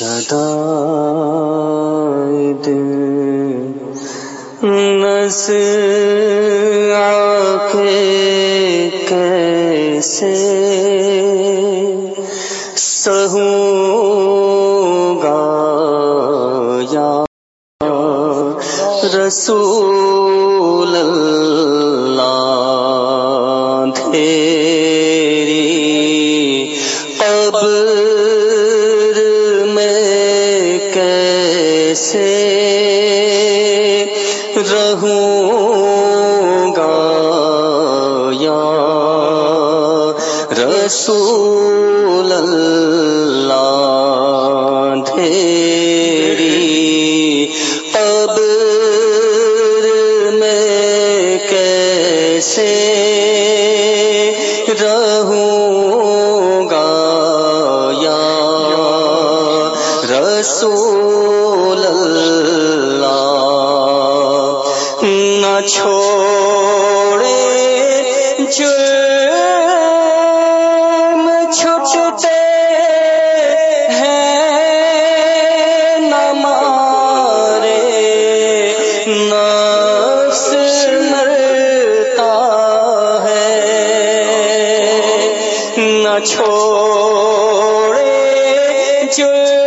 شدائد نس آنکھیں کیسے سہوں گا یا رسول اللہ تیری قبر کیسے رہوں گا یا رسول اللہ تیری قبر میں کیسے رہوں گا یا رسول چھوڑے جرم چھٹتے ہیں نہ مارے نفس مرتا ہے نہ چھوڑے جرم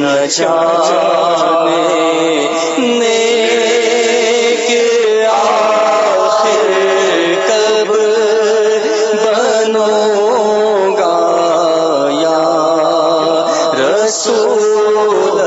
نچانے جانے نیک گا رسول